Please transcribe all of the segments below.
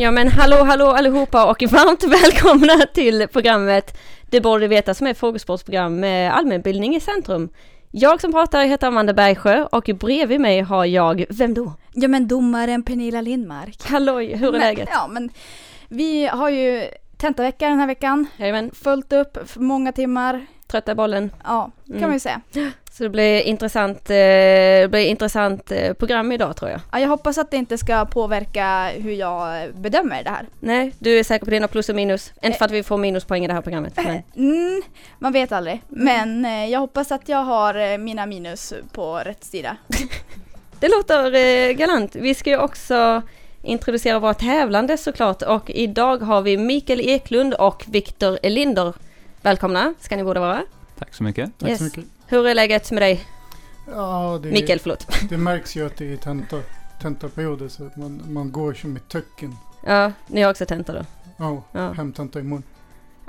Ja men hallå hallå allihopa och varmt välkomna till programmet Det borde du veta som är frågesportsprogram med allmänbildning i centrum. Jag som pratar heter Amanda Bergsjö och bredvid mig har jag, vem då? Ja men domaren Pernilla Lindmark. Halloj, hur är men, läget? Ja men vi har ju tentavecka den här veckan. Jajamän, Fullt upp, många timmar. trötta bollen. Ja, kan Mm. man ju säga. Så det blir intressant, eh, det blir intressant eh, program idag tror jag. Ja, jag hoppas att det inte ska påverka hur jag bedömer det här. Nej, du är säker på dina plus och minus? Inte för att vi får minuspoäng i det här programmet, men Mm, man vet aldrig. Men eh, jag hoppas att jag har eh, mina minus på rätt sida. det låter eh, galant. Vi ska ju också introducera våra tävlande såklart och idag har vi Mikael Eklund och Viktor Elinder. Välkomna ska ni båda vara. Tack så mycket. Tack Yes. så mycket. Hur är läget med dig? Ja, det, Mikael, förlåt. det märks ju att det är tenta, tentaperioder så att man, man går som ett töcken. Ja, ni har också tenta då? Ja, Ja. hemtenta imorgon.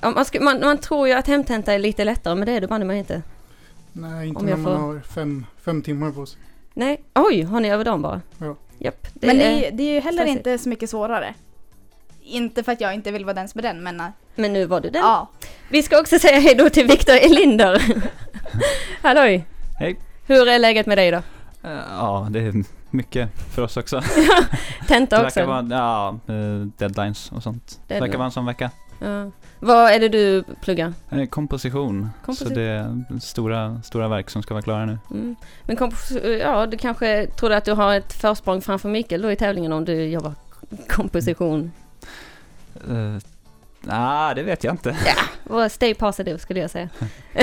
Ja, man, ska, man, man tror ju att hemtenta är lite lättare, men det är det banne mig inte. Nej, inte Om när jag man får- har fem, fem timmar på sig. Nej, oj, har ni över dagen bara? Ja. Japp. Det Men det, är, är- det är ju heller stressigt. inte så mycket svårare. Inte för att jag inte vill vara den som är den, men eh, men nu var du den. ja. Vi ska också säga hej då till Viktor Elinder. Halloj! Hej. Hur är läget med dig då? Eh, Ja, det är mycket för oss också. Tenta Det också? vara, ja, eh, deadlines och sånt. Det Deadline. verkar vara en sån vecka. Ja. Vad är det du pluggar? Eh, Komposition. Komposi- Så det är stora, stora verk som ska vara klara nu. Mm. Men ja, du kanske trodde att du har ett försprång framför Mikael då i tävlingen om du jobbar komposition. Uh, Nej, det vet jag inte. Och stay positive skulle jag säga.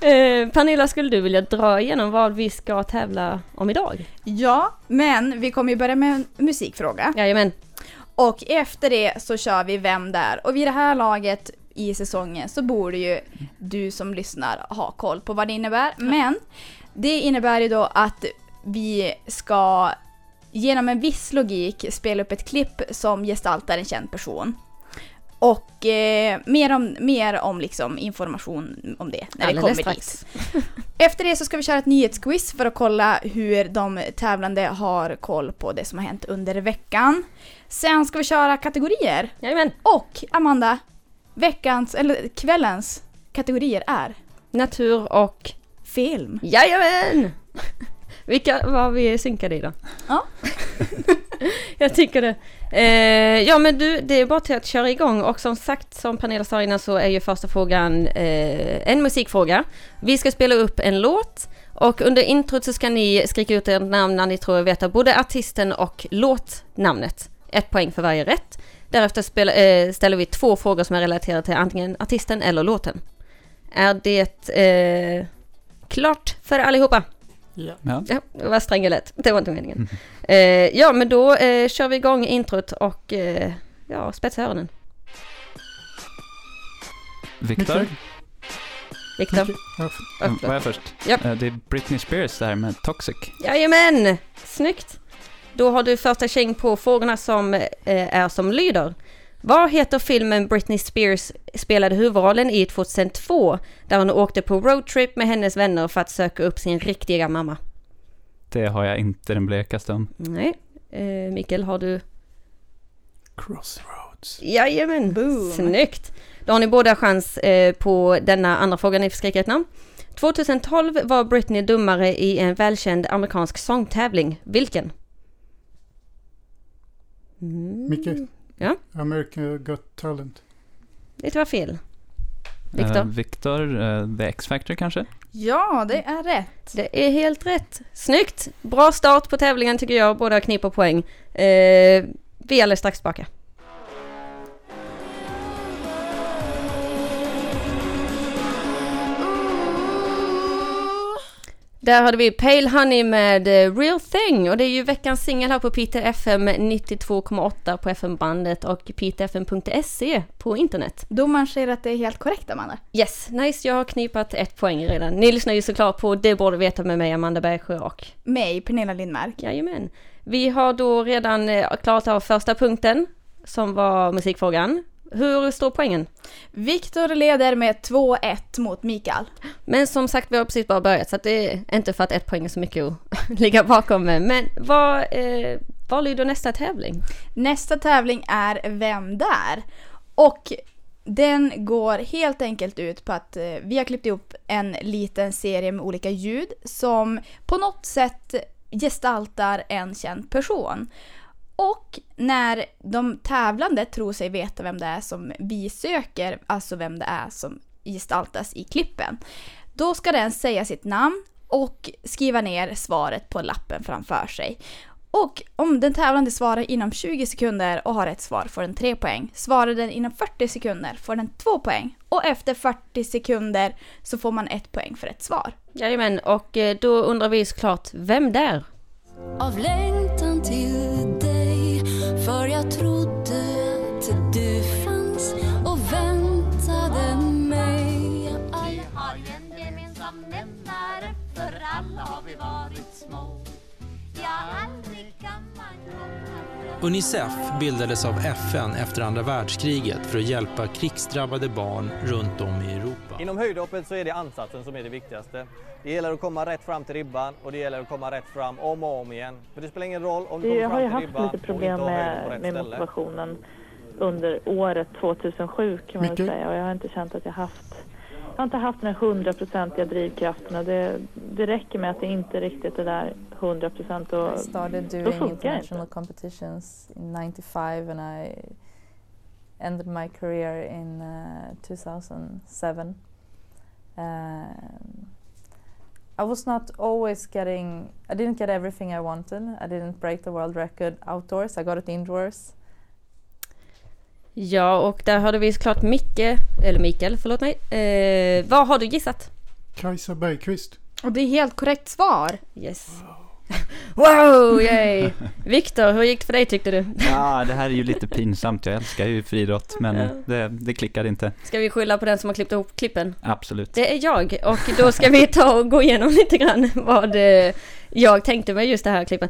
eh, Pernilla, skulle du vilja dra igenom vad vi ska tävla om idag? ja, men vi kommer ju börja med en musikfråga. Jajamän. Och efter det så kör vi Vem där? Och vid det här laget i säsongen så borde ju du som lyssnar ha koll på vad det innebär. Men det innebär ju då att vi ska genom en viss logik spela upp ett klipp som gestaltar en känd person. Och eh, mer om, mer om liksom information om det när vi Alldeles kommer strax. dit. Efter det så ska vi köra ett nyhetsquiz för att kolla hur de tävlande har koll på det som har hänt under veckan. Sen ska vi köra kategorier. Jajamän. Och Amanda, veckans, eller kvällens kategorier är Natur och film. Jajamän! Vilka var vi synkade i då? Ja. Jag tycker det. Eh, ja men du, det är bara till att köra igång och som sagt som Pernilla sa innan så är ju första frågan eh, en musikfråga. Vi ska spela upp en låt och under introt så ska ni skrika ut ert namn när ni tror er veta både artisten och låtnamnet. Ett poäng för varje rätt. Därefter spela, eh, ställer vi två frågor som är relaterade till antingen artisten eller låten. Är det eh, klart för allihopa? Ja. Ja. Ja, det var sträng och lätt. Det var inte meningen. Eh, ja, men då eh, kör vi igång introt och eh, ja, spetsa öronen. Viktor, Viktor. Ja, Ja, mm, var jag först? Japp. Eh, Det är Britney Spears det här med Toxic. Jajamän! Snyggt! Då har du första tjing på frågorna som eh, är som lyder. Vad heter filmen Britney Spears spelade huvudrollen i 2002 där hon åkte på roadtrip med hennes vänner för att söka upp sin riktiga mamma? Det har jag inte den blekaste om. Nej. Eh, Mikael, har du? Crossroads. Jajamän! Boom. Snyggt! Då har ni båda chans eh, på denna andra fråga, ni får skrika ett namn. 2012 var Britney dummare i en välkänd amerikansk sångtävling. Vilken? Mm. Micke? Ja? America Got Talent. Det var fel. Viktor? Eh, Viktor, eh, The X-Factor kanske? Ja, det är rätt. Det är helt rätt. Snyggt! Bra start på tävlingen tycker jag. Båda kniper poäng. Eh, vi är alldeles strax tillbaka. Där hade vi Pale Honey med eh, Real Thing och det är ju veckans singel här på Peter FM 92,8 på FM-bandet och peterfm.se på internet. Domaren säger att det är helt korrekt, Amanda. Yes, nice, jag har knipat ett poäng redan. Ni lyssnar ju såklart på Det borde veta med mig, Amanda Bergsjö och Mig, Pernilla Lindmark. Jajamän. Vi har då redan eh, klarat av första punkten som var musikfrågan. Hur står poängen? Viktor leder med 2-1 mot Mikael. Men som sagt, vi har precis bara börjat så att det är inte för att ett poäng är så mycket att ligga bakom med. Men vad, eh, vad lyder nästa tävling? Nästa tävling är Vem där? Och den går helt enkelt ut på att eh, vi har klippt ihop en liten serie med olika ljud som på något sätt gestaltar en känd person. Och när de tävlande tror sig veta vem det är som vi söker, alltså vem det är som gestaltas i klippen, då ska den säga sitt namn och skriva ner svaret på lappen framför sig. Och om den tävlande svarar inom 20 sekunder och har rätt svar får den 3 poäng. Svarar den inom 40 sekunder får den 2 poäng. Och efter 40 sekunder så får man 1 poäng för ett svar. Jajamän, och eh, då undrar vi såklart, vem där? Av längtan till alla har vi varit små Ja, aldrig kan man komma från Unicef bildades av FN efter andra världskriget för att hjälpa krigsdrabbade barn runt om i Europa. Inom höjdhoppet så är det ansatsen som är det viktigaste. Det gäller att komma rätt fram till ribban och det gäller att komma rätt fram om och om igen. För det spelar ingen roll om du kommer jag har fram ju till haft ribban lite problem och inte har höjden på med, rätt med ställe. motivationen under året 2007 kan man väl Micke? säga och jag har inte känt att jag haft jag har inte haft den här hundraprocentiga drivkraften och det, det räcker med att det inte riktigt är där 100 procent och I started doing det inte. international competitions in 95 and I ended my career in uh, 2007. Um, I was not always getting, I didn't get everything I wanted. I didn't break the world record outdoors, I got it indoors. Ja, och där hörde vi såklart Micke, eller Mikael, förlåt mig. Eh, vad har du gissat? Kajsa Bergqvist. Och det är helt korrekt svar. Yes. Wow, yay! Viktor, hur gick det för dig tyckte du? Ja, det här är ju lite pinsamt. Jag älskar ju friidrott, men det, det klickade inte. Ska vi skylla på den som har klippt ihop klippen? Absolut. Det är jag och då ska vi ta och gå igenom lite grann vad eh, jag tänkte mig just det här klippen.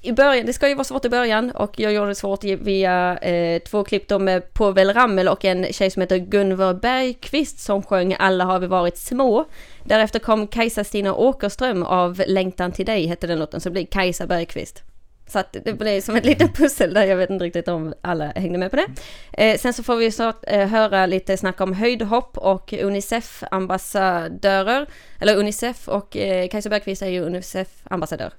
I början, det ska ju vara svårt i början och jag gjorde det svårt via eh, två klipp då med Povel Ramel och en tjej som heter Gunvor Bergqvist som sjöng Alla har vi varit små. Därefter kom Kajsa Stina Åkerström av Längtan till dig hette den låten så det blir Kajsa Bergqvist. Så att det blev som ett litet pussel där, jag vet inte riktigt om alla hängde med på det. Eh, sen så får vi snart eh, höra lite snack om höjdhopp och Unicef-ambassadörer. Eller Unicef och eh, Kajsa Bergqvist är ju Unicef-ambassadör.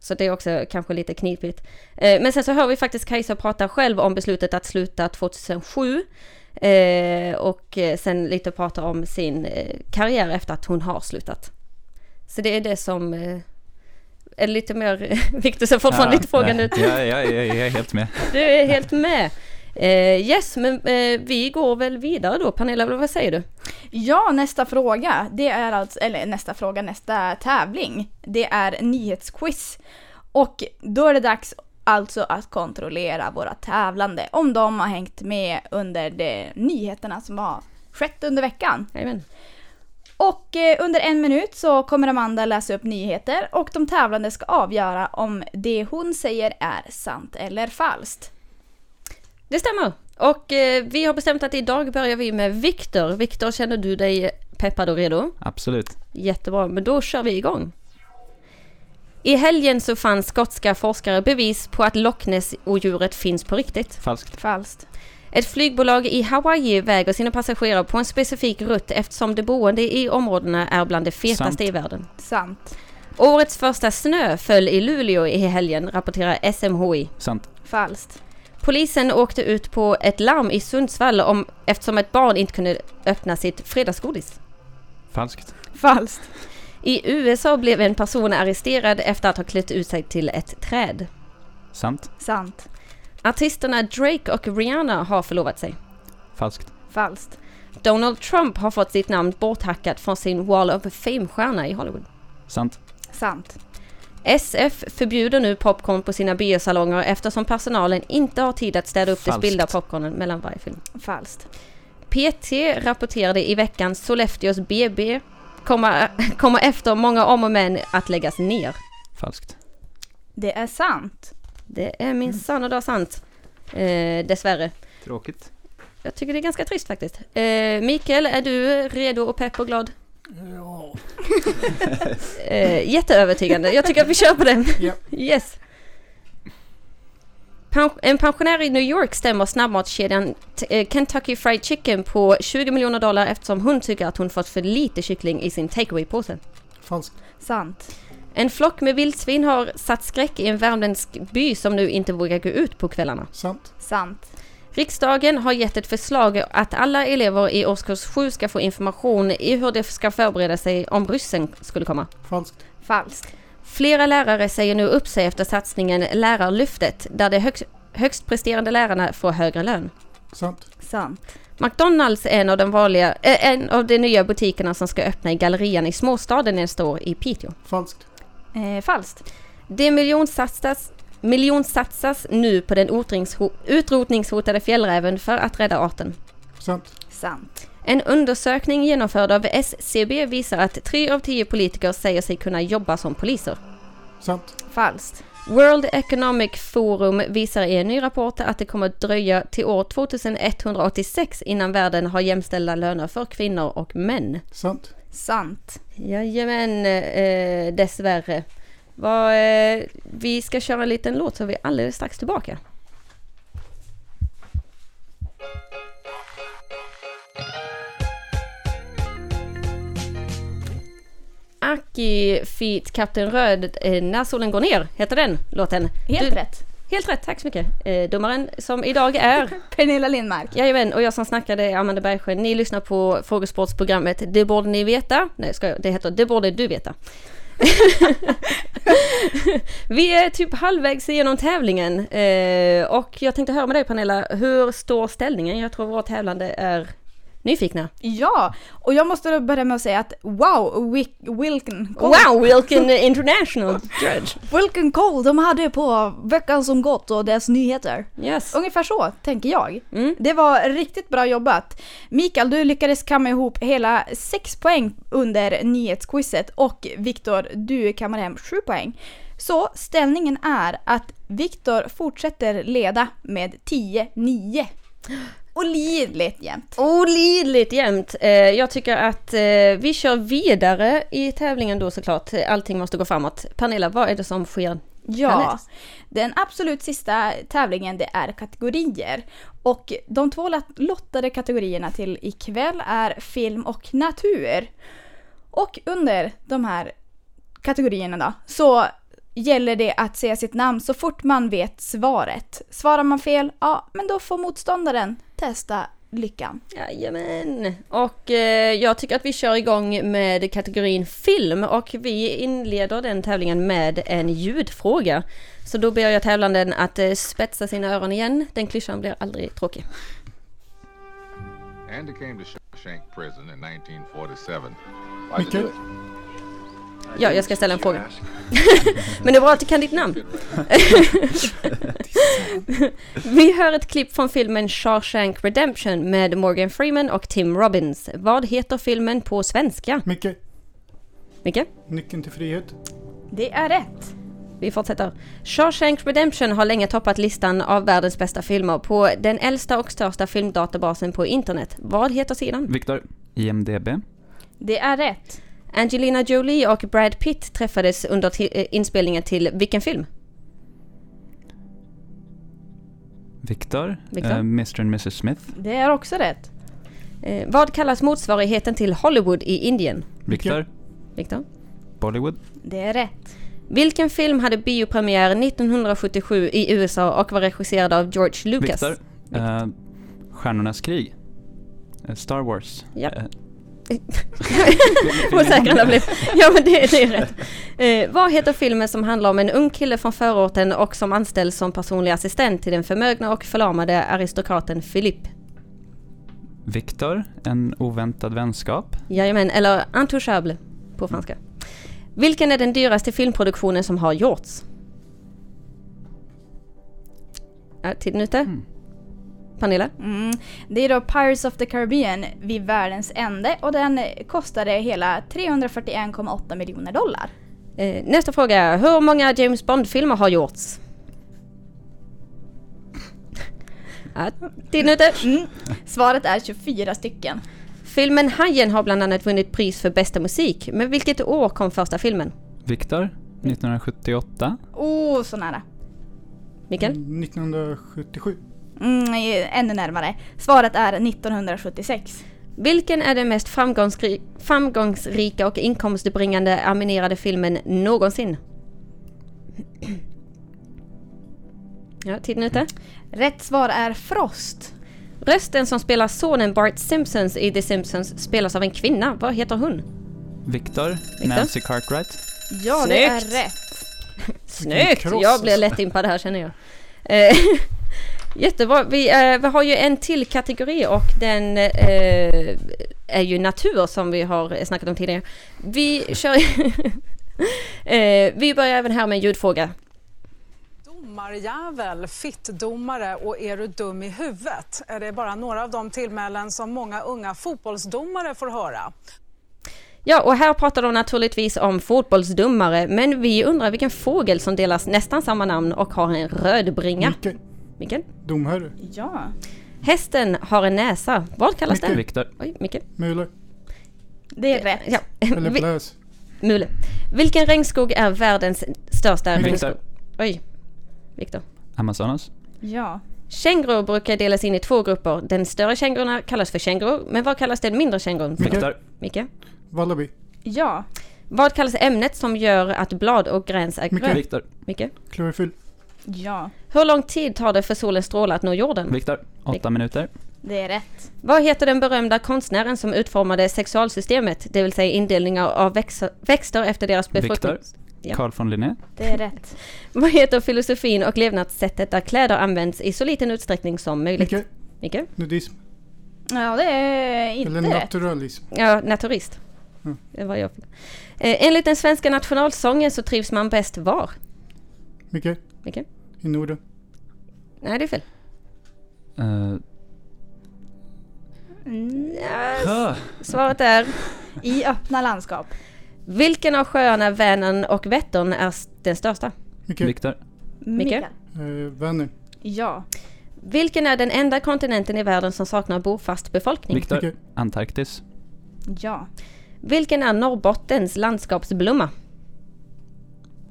Så det är också kanske lite knipigt. Eh, men sen så hör vi faktiskt Kajsa prata själv om beslutet att sluta 2007. Eh, och eh, sen lite prata om sin eh, karriär efter att hon har slutat. Så det är det som eh, är lite mer, Victor ser fortfarande lite frågande ut. Ja, ja, ja, jag är helt med. Du är helt med. Eh, yes, men eh, vi går väl vidare då. Pernilla, vad säger du? Ja, nästa fråga. Det är alltså, eller nästa fråga, nästa tävling. Det är nyhetsquiz. Och då är det dags alltså att kontrollera våra tävlande. Om de har hängt med under de nyheterna som har skett under veckan. Jajamän. Och eh, under en minut så kommer Amanda läsa upp nyheter och de tävlande ska avgöra om det hon säger är sant eller falskt. Det stämmer. Och eh, vi har bestämt att idag börjar vi med Viktor. Viktor, känner du dig peppad och redo? Absolut. Jättebra, men då kör vi igång. I helgen så fann skotska forskare bevis på att Loch Ness-odjuret finns på riktigt. Falskt. Falskt. Ett flygbolag i Hawaii väger sina passagerare på en specifik rutt eftersom de boende i områdena är bland de fetaste Sant. i världen. Sant. Årets första snö föll i Luleå i helgen, rapporterar SMHI. Sant. Falskt. Polisen åkte ut på ett larm i Sundsvall om, eftersom ett barn inte kunde öppna sitt fredagsgodis. Falskt. Falskt. I USA blev en person arresterad efter att ha klätt ut sig till ett träd. Sant. Sant. Artisterna Drake och Rihanna har förlovat sig. Falskt. Falskt. Donald Trump har fått sitt namn borthackat från sin Wall of Fame-stjärna i Hollywood. Sant. Sant. SF förbjuder nu popcorn på sina biosalonger eftersom personalen inte har tid att städa upp Falskt. det spillda popcornen mellan varje film. Falskt. PT rapporterade i veckan Sollefteås BB kommer, kommer efter många om och men att läggas ner. Falskt. Det är sant. Det är min sanna dag sant. Eh, dessvärre. Tråkigt. Jag tycker det är ganska trist faktiskt. Eh, Mikael, är du redo och pepp och glad? Ja. Eh, jätteövertygande. Jag tycker att vi kör på den. Ja. Yes. Pen- en pensionär i New York stämmer snabbmatskedjan eh, Kentucky Fried Chicken på 20 miljoner dollar eftersom hon tycker att hon fått för lite kyckling i sin takeaway-påse. Falskt. Sant. En flock med vildsvin har satt skräck i en värmländsk by som nu inte vågar gå ut på kvällarna. Sant. Sant. Riksdagen har gett ett förslag att alla elever i årskurs 7 ska få information i hur de ska förbereda sig om ryssen skulle komma. Falskt. Falskt. Flera lärare säger nu upp sig efter satsningen Lärarlyftet där de högst, högst presterande lärarna får högre lön. Sant. Sant. McDonalds är en av de vanliga, äh, en av de nya butikerna som ska öppna i Gallerian i småstaden nästa år i Piteå. Falskt. Eh, falskt. Det miljonsatsas, miljonsatsas nu på den utrotningsho- utrotningshotade fjällräven för att rädda arten. Sant. Sant. En undersökning genomförd av SCB visar att tre av tio politiker säger sig kunna jobba som poliser. Sant. Falskt. World Economic Forum visar i en ny rapport att det kommer att dröja till år 2186 innan världen har jämställda löner för kvinnor och män. Sant. Sant. Jajamän, eh, dessvärre. Vad, eh, vi ska köra en liten låt så är vi alldeles strax tillbaka. Aki feat Kapten Röd, eh, När solen går ner, heter den låten. Helt Du- rätt. Helt rätt, tack så mycket. Eh, domaren som idag är Pernilla Lindmark. Jajamän, och jag som snackade är Amanda Bergsjö. Ni lyssnar på frågesportsprogrammet Det borde ni veta. Nej, ska jag, det heter Det borde du veta. Vi är typ halvvägs igenom tävlingen eh, och jag tänkte höra med dig Pernilla, hur står ställningen? Jag tror våra tävlande är nyfikna. Ja, och jag måste då börja med att säga att wow, Wilken Wow, vilken international judge! Wilken Cole, de hade på veckan som gått och dess nyheter. Yes. Ungefär så, tänker jag. Mm. Det var riktigt bra jobbat. Mikael, du lyckades kamma ihop hela 6 poäng under nyhetsquizet och Viktor, du kammar hem 7 poäng. Så ställningen är att Viktor fortsätter leda med 10-9. Olidligt jämnt. Olidligt jämnt. Eh, jag tycker att eh, vi kör vidare i tävlingen då såklart. Allting måste gå framåt. Pernilla, vad är det som sker Ja, härnäst? den absolut sista tävlingen det är kategorier. Och de två lot- lottade kategorierna till ikväll är film och natur. Och under de här kategorierna då, så gäller det att säga sitt namn så fort man vet svaret. Svarar man fel, ja men då får motståndaren testa lyckan. Jajamän! Och eh, jag tycker att vi kör igång med kategorin film och vi inleder den tävlingen med en ljudfråga. Så då ber jag tävlanden att eh, spetsa sina öron igen. Den klyschan blir aldrig tråkig. Andy came to Shawshank Prison in 1947. Micke? Ja, jag ska ställa en fråga. Men det är bra att du kan ditt namn. Vi hör ett klipp från filmen Shawshank Redemption med Morgan Freeman och Tim Robbins. Vad heter filmen på svenska? Micke? Micke? Nyckeln till frihet? Det är rätt. Vi fortsätter. Shawshank Redemption har länge toppat listan av världens bästa filmer på den äldsta och största filmdatabasen på internet. Vad heter sidan? Viktor, IMDB. Det är rätt. Angelina Jolie och Brad Pitt träffades under eh, inspelningen till vilken film? Viktor, Viktor? eh, Mr and Mrs Smith. Det är också rätt. Eh, vad kallas motsvarigheten till Hollywood i Indien? Viktor, Viktor? Bollywood. Det är rätt. Vilken film hade biopremiär 1977 i USA och var regisserad av George Lucas? Viktor, eh, Stjärnornas krig. Eh, Star Wars. Ja. Osäker alla blev. Ja men det, det är rätt. Eh, vad heter filmen som handlar om en ung kille från förorten och som anställs som personlig assistent till den förmögna och förlamade aristokraten Philip? Viktor, En oväntad vänskap. Jajamän, eller Intouchable på franska. Vilken är den dyraste filmproduktionen som har gjorts? Är tiden ute? Pernilla? Mm. Det är då Pirates of the Caribbean vid världens ände och den kostade hela 341,8 miljoner dollar. Eh, nästa fråga. Hur många James Bond-filmer har gjorts? Ja, tiden är ute. Mm. Svaret är 24 stycken. Filmen Hajen har bland annat vunnit pris för bästa musik. Men vilket år kom första filmen? Viktor, 1978. Oh, så nära. Mikael? 1977. Mm, ännu närmare. Svaret är 1976. Vilken är den mest framgångsri- framgångsrika och inkomstbringande animerade filmen någonsin? Ja, tiden är ute. Rätt svar är Frost. Rösten som spelar sonen Bart Simpsons i The Simpsons spelas av en kvinna. Vad heter hon? Viktor, Viktor? Nancy Cartwright. Ja, det är Snyggt. rätt. Snyggt! Jag blir lätt impad här känner jag. Jättebra. Vi, eh, vi har ju en till kategori och den eh, är ju natur som vi har snackat om tidigare. Vi kör... eh, vi börjar även här med en ljudfråga. Domarjävel, fittdomare och är du dum i huvudet? Är det bara några av de tillmälen som många unga fotbollsdomare får höra? Ja, och här pratar de naturligtvis om fotbollsdomare, men vi undrar vilken fågel som delas nästan samma namn och har en röd bringa. Micke. Mikael? Domherre. Ja. Hästen har en näsa. Vad kallas Micke. den? Viktor. Oj, Micke. Mule. Det är rätt. Ja. Eller bläs. Mule. Vilken regnskog är världens största Viktor. regnskog? Oj. Viktor. Amazonas. Ja. Kängurur brukar delas in i två grupper. Den större känguruna kallas för kängurur, men vad kallas den mindre kängurun? Viktor. Micke. Wallaby. Ja. Vad kallas ämnet som gör att blad och gräns är Micke. grönt? Viktor. Micke. Klorofyll. Ja. Hur lång tid tar det för solens strålar att nå jorden? Viktor. Åtta minuter. Det är rätt. Vad heter den berömda konstnären som utformade sexualsystemet, det vill säga indelningar av växter efter deras befruktning? Viktor. Ja. Carl von Linné. Det är rätt. Vad heter filosofin och levnadssättet där kläder används i så liten utsträckning som möjligt? Micke. Micke? Nudism. Ja, det är inte Eller rätt. naturalism. Ja, naturist. Mm. Det var jag. Eh, enligt den svenska nationalsången så trivs man bäst var? Micke. Micke? Norden. Nej, det är fel. Uh, Mm, Huh. Svaret är I öppna landskap. Vilken av sjöarna Vänern och Vättern är den största? Micke. Viktor. Micke? Eh, Vänner. Ja. Vilken är den enda kontinenten i världen som saknar bofast befolkning? Viktor. Antarktis. Ja. Vilken är Norrbottens landskapsblomma?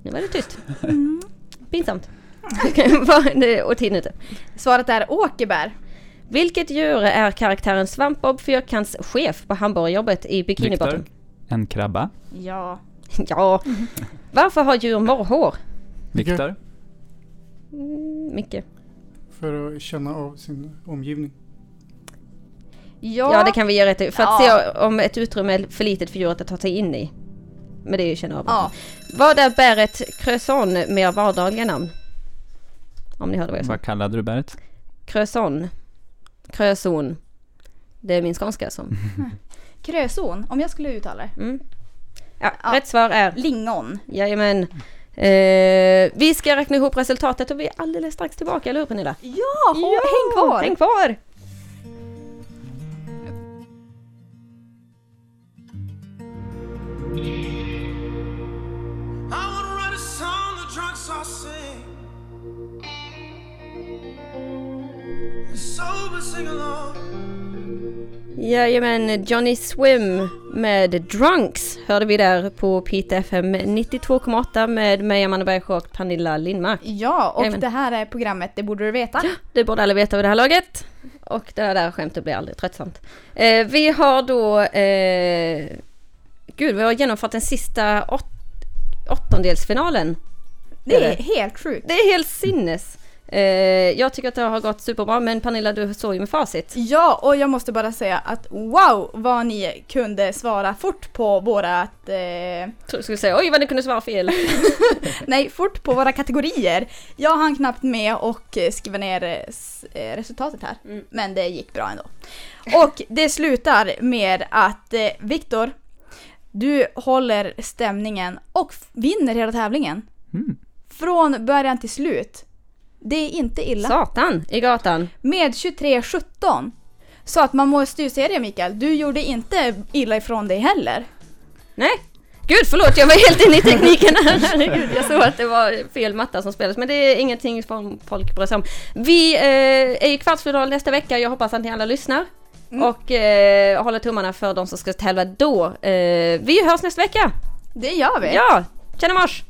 Nu var det tyst. Pinsamt. Och är ute. Svaret är åkerbär. Vilket djur är karaktären Svampbob Fyrkants chef på hamburgerjobbet i Bikinibottom? Viktor. En krabba. Ja. Ja. Varför har djur morrhår? Viktor. Mm, Micke. För att känna av sin omgivning. Ja. Ja, det kan vi ge rätt. För att Ja. se om ett utrymme är för litet för djuret att ta sig in i. Men det är ju känna av. Ja. Vad är bäret croissant mer vardagliga namn? Om ni hörde vad jag sa. Vad kallade du bäret? Croissant. Croissant. Det är min skånska som... Krözon, om jag skulle uttala det. Mm. Ja, rätt svar är... Lingon. Jajamän. Eh, vi ska räkna ihop resultatet och vi är alldeles strax tillbaka, eller hur Pernilla? Ja, häng kvar! Häng kvar! I Jajamän, Johnny Swim med Drunks hörde vi där på Pite FM 92,8 med mig Amanda Bergsjö och Pernilla Lindmark. Ja, och Jajamän. det här är programmet Det borde du veta. Det borde alla veta vid det här laget. Och det där skämtet blir aldrig tröttsamt. Eh, vi har då... Eh, gud, vi har genomfört den sista åt, åttondelsfinalen. Det är helt sjukt. Det är helt sinnes. Eh, jag tycker att det har gått superbra, men Pernilla, du såg ju med facit. Ja, och jag måste bara säga att wow vad ni kunde svara fort på vårat... Eh, Jag skulle säga oj vad ni kunde svara fel. nej, fort på våra kategorier. Jag hann knappt med och skriva ner eh, eh, resultatet här. Mm. Men det gick bra ändå. Och det slutar med att eh, Viktor, Du håller stämningen och vinner hela tävlingen. Mm. Från början till slut. Det är inte illa. Satan i gatan. Med 23-17. Så att man måste ju säga det Mikael, du gjorde inte illa ifrån dig heller. Nej. Gud förlåt, jag var helt inne i tekniken här. Herregud, jag såg att det var fel matta som spelades. Men det är ingenting som folk bryr sig om. Vi eh, är i kvartsfinal nästa vecka. Jag hoppas att ni alla lyssnar. Och eh, håller tummarna för de som ska tävla då. Eh, vi hörs nästa vecka. Det gör vi. Ja, tjena mors!